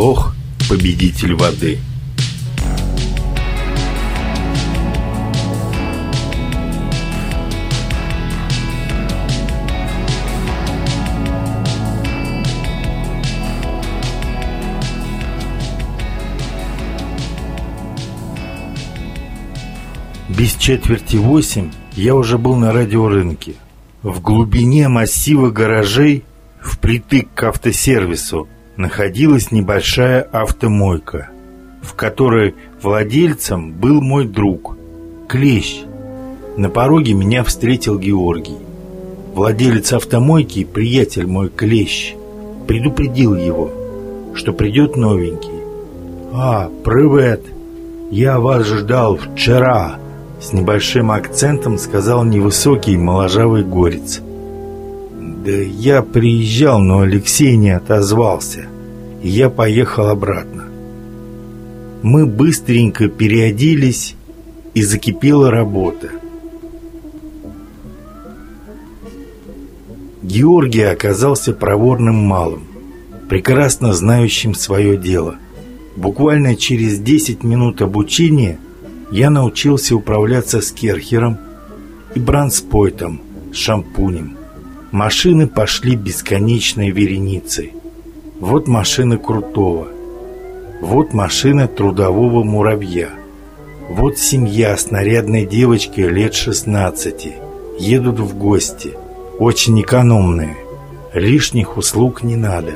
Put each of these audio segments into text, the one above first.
Блох, победитель воды. Без четверти восемь я уже был на радиорынке. В глубине массива гаражей, впритык к автосервису, находилась небольшая автомойка, в которой владельцем был мой друг, Клещ. На пороге меня встретил Георгий. Владелец автомойки, приятель мой Клещ, предупредил его, что придет новенький. «А, привет! Я вас ждал вчера!» С небольшим акцентом сказал невысокий моложавый горец. Да я приезжал, но Алексей не отозвался, я поехал обратно. Мы быстренько переоделись, и закипела работа. Георгий оказался проворным малым, прекрасно знающим свое дело. Буквально через 10 минут обучения – я научился управляться с керхером и бранспойтом шампунем. Машины пошли бесконечной вереницей. Вот машина Крутого. Вот машина трудового муравья. Вот семья с нарядной девочкой лет 16. Едут в гости. Очень экономные. Лишних услуг не надо.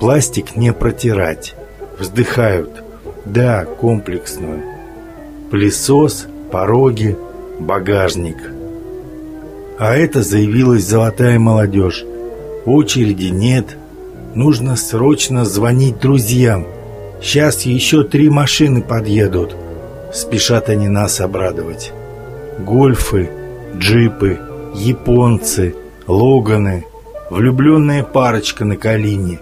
Пластик не протирать. Вздыхают. Да, комплексную пылесос, пороги, багажник. А это заявилась золотая молодежь. Очереди нет. Нужно срочно звонить друзьям. Сейчас еще три машины подъедут. Спешат они нас обрадовать. Гольфы, джипы, японцы, логаны, влюбленная парочка на колине,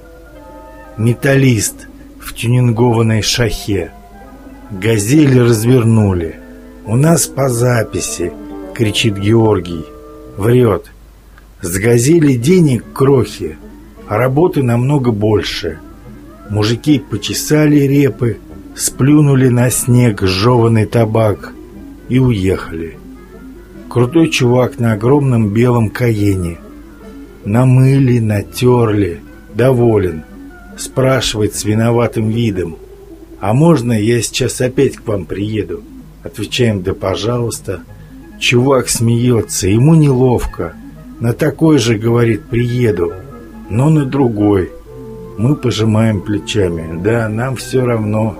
металлист в тюнингованной шахе. Газели развернули. «У нас по записи!» — кричит Георгий. Врет. «С газели денег крохи, работы намного больше». Мужики почесали репы, сплюнули на снег сжеванный табак и уехали. Крутой чувак на огромном белом каене. Намыли, натерли, доволен. Спрашивает с виноватым видом. «А можно я сейчас опять к вам приеду?» Отвечаем «Да, пожалуйста». Чувак смеется, ему неловко. На такой же, говорит, приеду, но на другой. Мы пожимаем плечами. Да, нам все равно.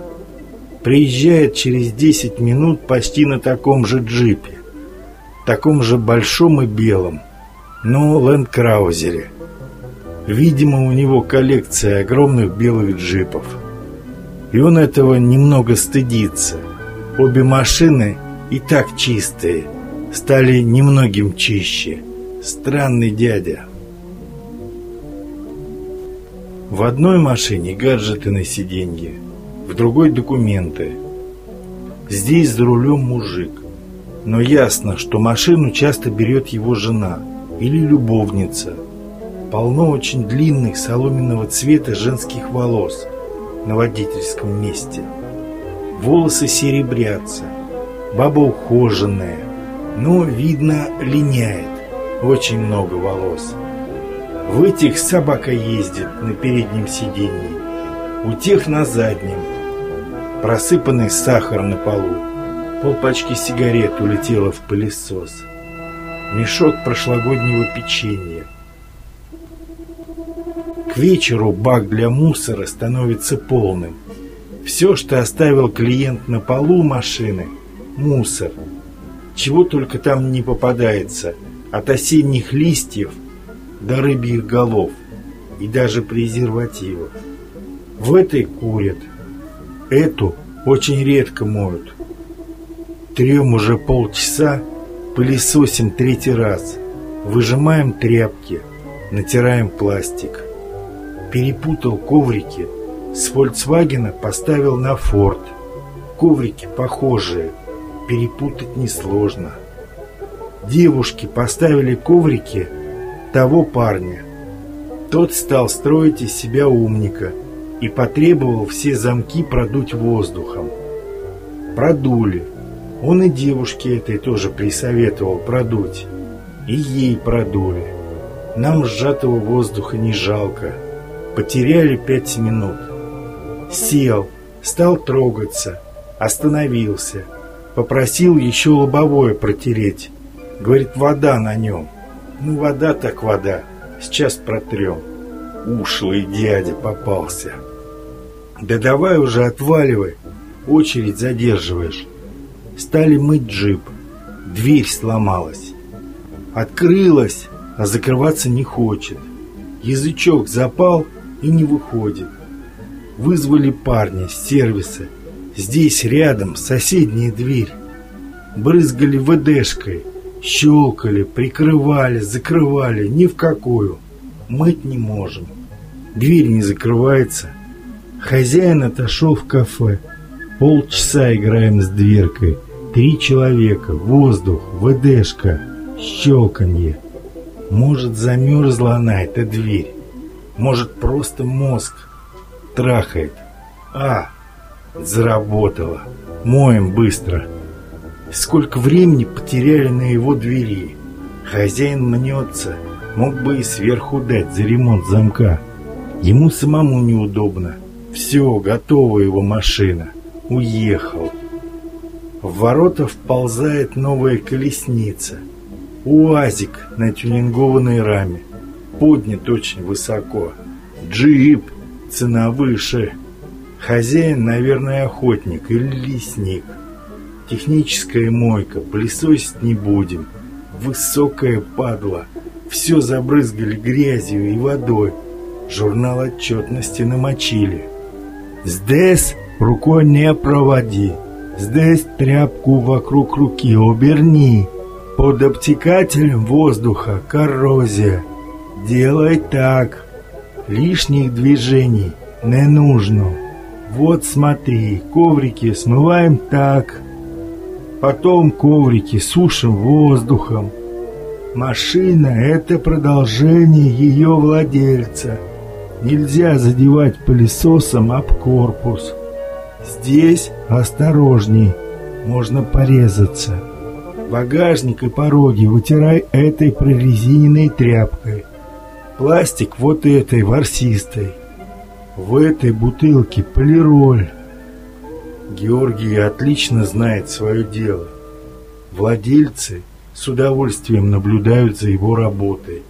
Приезжает через 10 минут почти на таком же джипе. Таком же большом и белом. Но ленд-краузере. Видимо, у него коллекция огромных белых джипов. И он этого немного стыдится. Обе машины и так чистые, стали немногим чище. Странный дядя. В одной машине гаджеты на сиденье, в другой документы. Здесь за рулем мужик. Но ясно, что машину часто берет его жена или любовница. Полно очень длинных соломенного цвета женских волос – на водительском месте. Волосы серебрятся, баба ухоженная, но, видно, линяет, очень много волос. В этих собака ездит на переднем сиденье, у тех на заднем. Просыпанный сахар на полу, полпачки сигарет улетело в пылесос. Мешок прошлогоднего печенья, к вечеру бак для мусора становится полным. Все, что оставил клиент на полу машины – мусор. Чего только там не попадается, от осенних листьев до рыбьих голов и даже презервативов. В этой курят, эту очень редко моют. Трем уже полчаса, пылесосим третий раз, выжимаем тряпки, натираем пластик перепутал коврики. С Фольксвагена поставил на Форд. Коврики похожие, перепутать несложно. Девушки поставили коврики того парня. Тот стал строить из себя умника и потребовал все замки продуть воздухом. Продули. Он и девушке этой тоже присоветовал продуть. И ей продули. Нам сжатого воздуха не жалко. Потеряли пять минут. Сел, стал трогаться, остановился. Попросил еще лобовое протереть. Говорит, вода на нем. Ну, вода так вода. Сейчас протрем. Ушлый дядя попался. Да давай уже отваливай. Очередь задерживаешь. Стали мыть джип. Дверь сломалась. Открылась, а закрываться не хочет. Язычок запал и не выходит. Вызвали парня с сервиса. Здесь рядом соседняя дверь. Брызгали ВДшкой. Щелкали, прикрывали, закрывали. Ни в какую. Мыть не можем. Дверь не закрывается. Хозяин отошел в кафе. Полчаса играем с дверкой. Три человека, воздух, ВДшка, щелканье. Может, замерзла она, эта дверь. Может, просто мозг трахает. А, заработала. Моем быстро. Сколько времени потеряли на его двери. Хозяин мнется. Мог бы и сверху дать за ремонт замка. Ему самому неудобно. Все, готова его машина. Уехал. В ворота вползает новая колесница. УАЗик на тюнингованной раме. Поднят очень высоко. Джип, цена выше. Хозяин, наверное, охотник или лесник. Техническая мойка, пылесосить не будем. Высокая падла. Все забрызгали грязью и водой. Журнал отчетности намочили. Здесь рукой не проводи. Здесь тряпку вокруг руки оберни. Под обтекателем воздуха коррозия. Делай так. Лишних движений не нужно. Вот смотри, коврики смываем так. Потом коврики сушим воздухом. Машина — это продолжение ее владельца — Нельзя задевать пылесосом об корпус. Здесь осторожней, можно порезаться. Багажник и пороги вытирай этой прорезиненной тряпкой. Пластик вот этой ворсистой. В этой бутылке полироль. Георгий отлично знает свое дело. Владельцы с удовольствием наблюдают за его работой.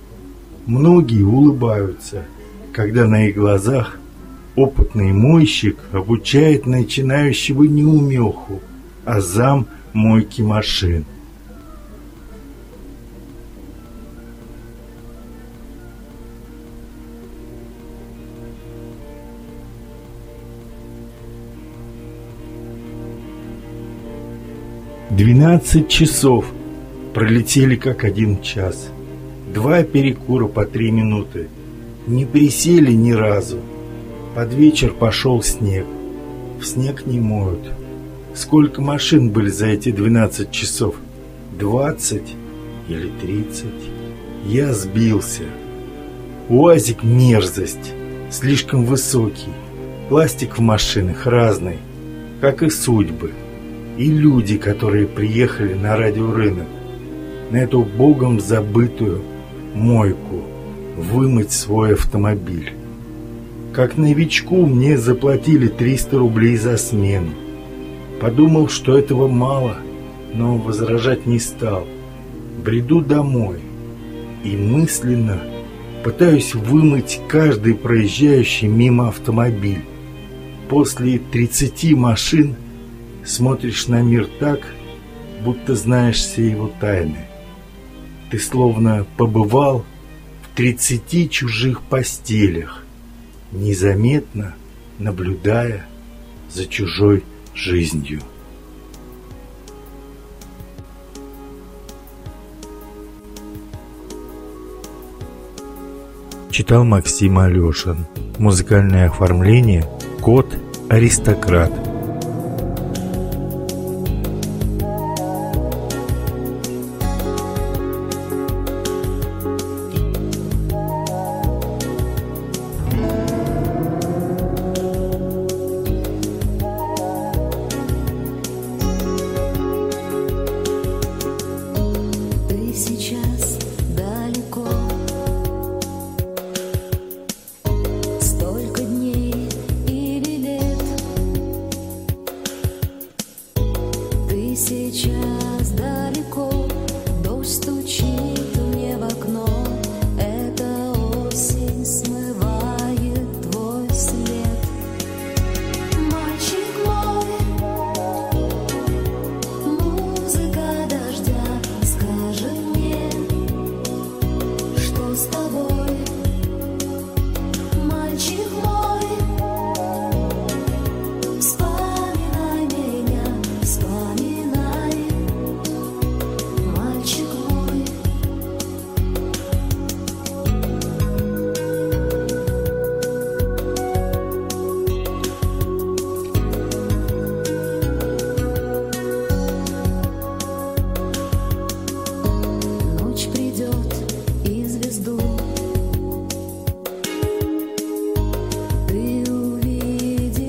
Многие улыбаются – когда на их глазах опытный мойщик обучает начинающего неумеху, а зам мойки машин. Двенадцать часов пролетели как один час. Два перекура по три минуты – не присели ни разу. Под вечер пошел снег. В снег не моют. Сколько машин были за эти 12 часов? 20 или 30? Я сбился. УАЗик мерзость. Слишком высокий. Пластик в машинах разный. Как и судьбы. И люди, которые приехали на радиорынок. На эту богом забытую мойку вымыть свой автомобиль. Как новичку мне заплатили 300 рублей за смену. Подумал, что этого мало, но возражать не стал. Бреду домой и мысленно пытаюсь вымыть каждый проезжающий мимо автомобиль. После 30 машин смотришь на мир так, будто знаешь все его тайны. Ты словно побывал тридцати чужих постелях, незаметно наблюдая за чужой жизнью. Читал Максим Алешин. Музыкальное оформление «Кот Аристократ».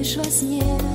лишь во сне.